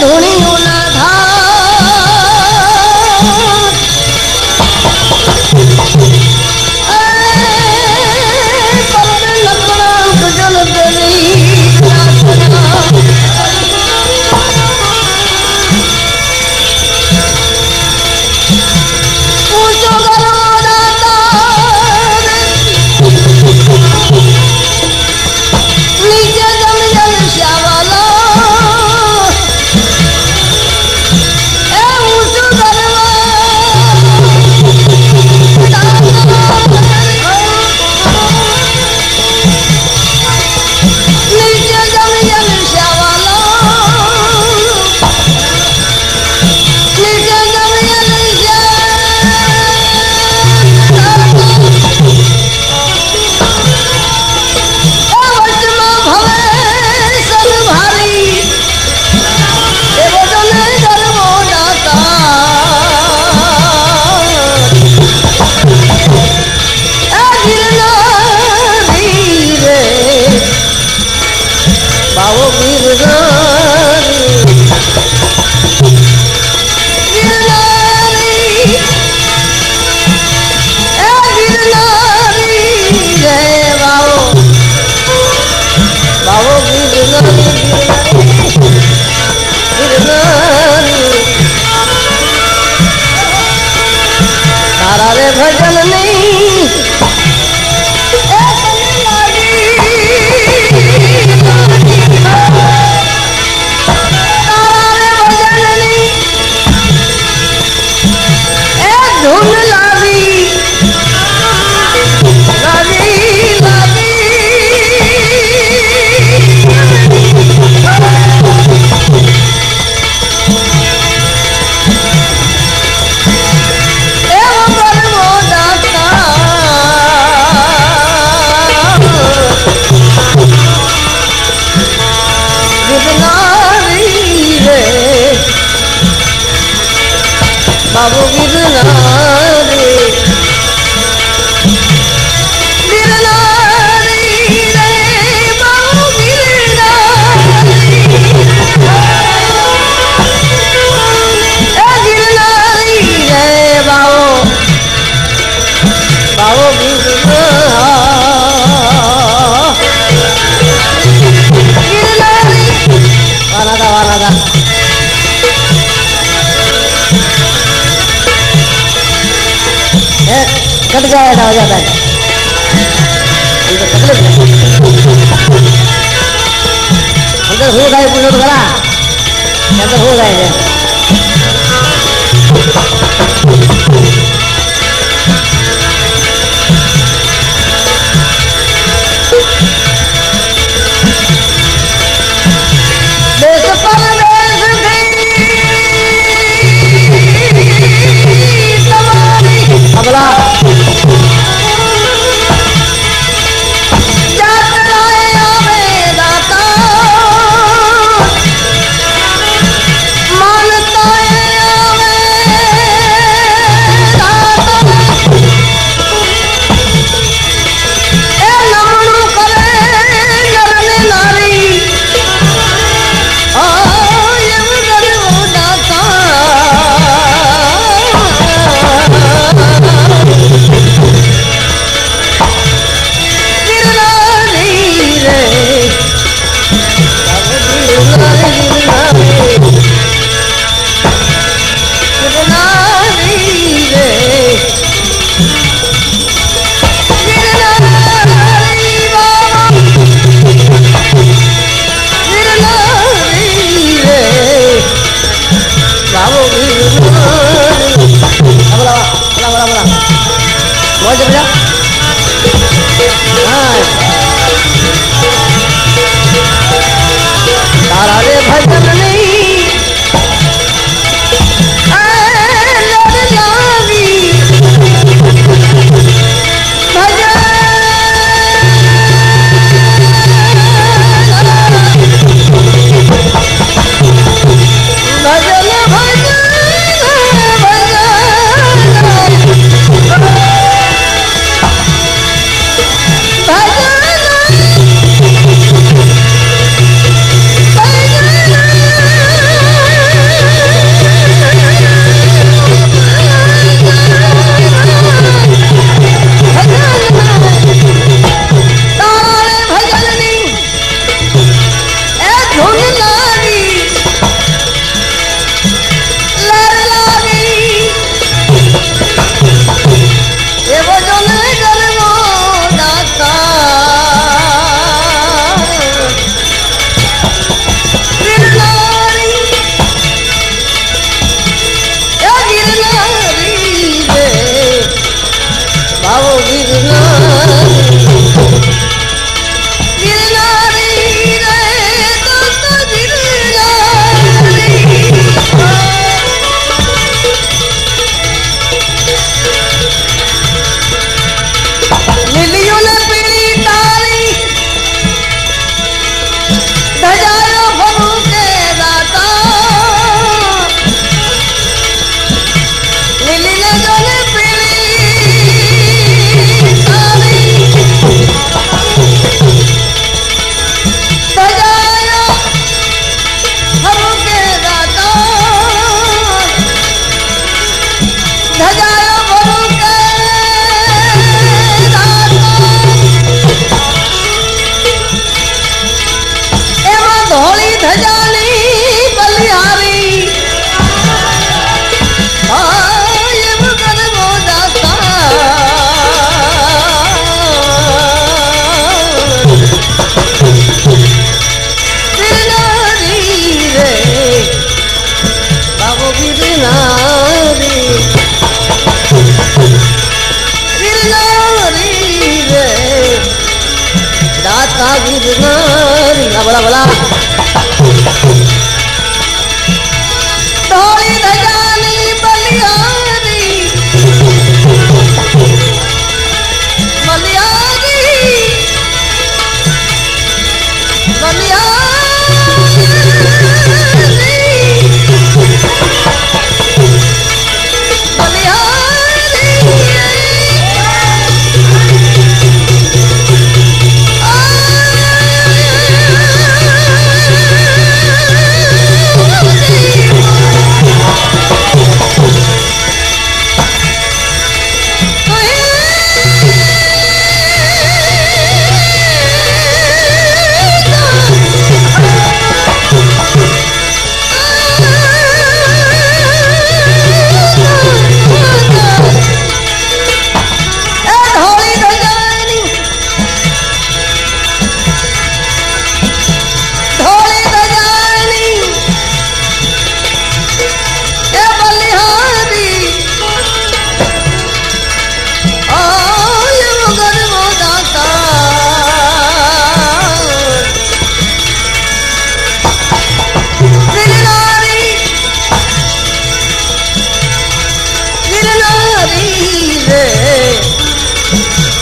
धुनी उलाधा कट जाएगा हो जाता है अंदर हो गए बोलो तो बड़ा। अंदर हो गए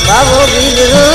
I will Babo Bidro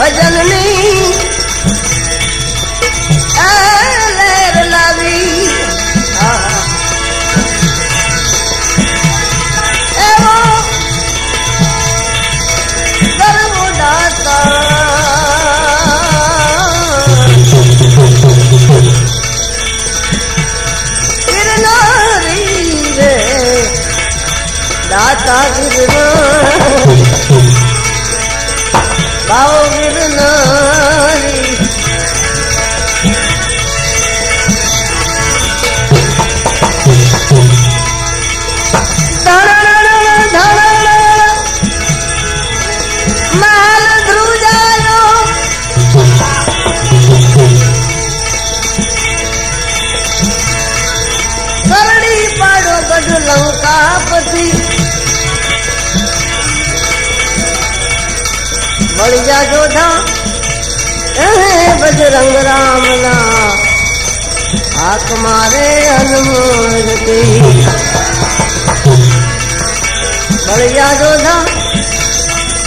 ભજનની લહેર લાવી. એવો સર્વદાતા દાતા ગિરનાર બજરંગ રામના હાક મારે કી બળિયા જોધા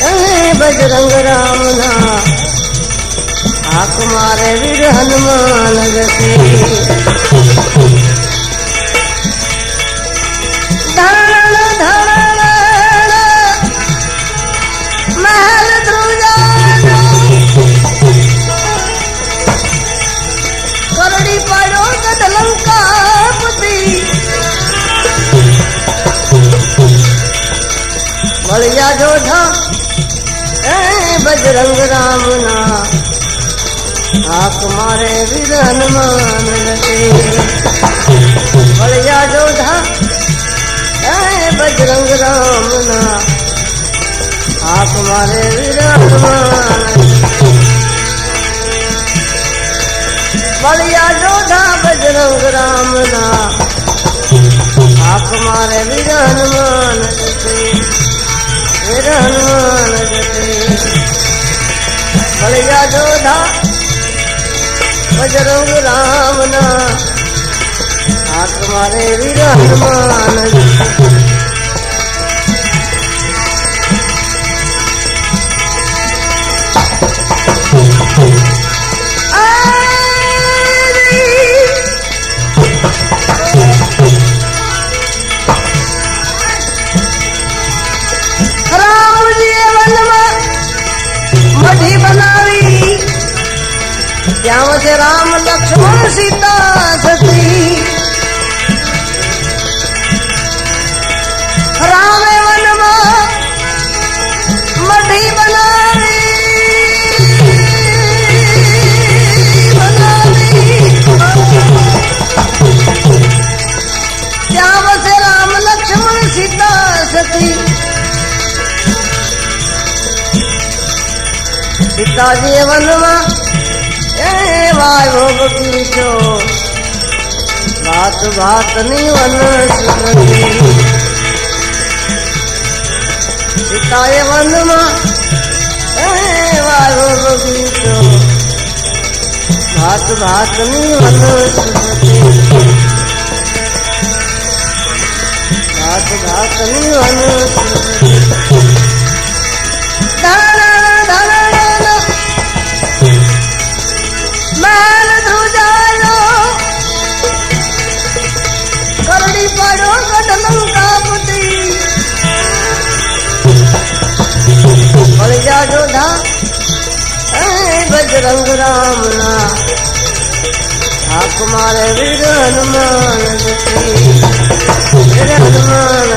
એ બજરંગ રામના હાક મારે વીર હનુમાન ગતિ भड़िया जोधा बजरंग राम ना। आप मारे भी हनुमान भड़िया जोधा बजरंग राम ना। आप मारे भी हनुमान बलिया जोधा, बजरंग राम ना। आप मारे भी हनुमान ભળિયા જોધા બજરંગ રામના હાથ મારે વિરહમાન राम लक्ष्मण सीता सती राम वनवा मढ़ी बना क्या बसे राम लक्ष्मण सीता सती सीता जी वन भोग पीछो भात भात नी वन सुधरी सीताए वन माँ भोग पीछो भात भात नी वन सुधरी भात भात नी वन सुधरी रंग राम ना। हाक मारे वीर हनुमान हनुमान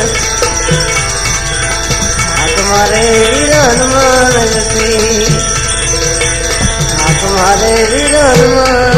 हाक वीर हनुमान हाक वीर हनुमान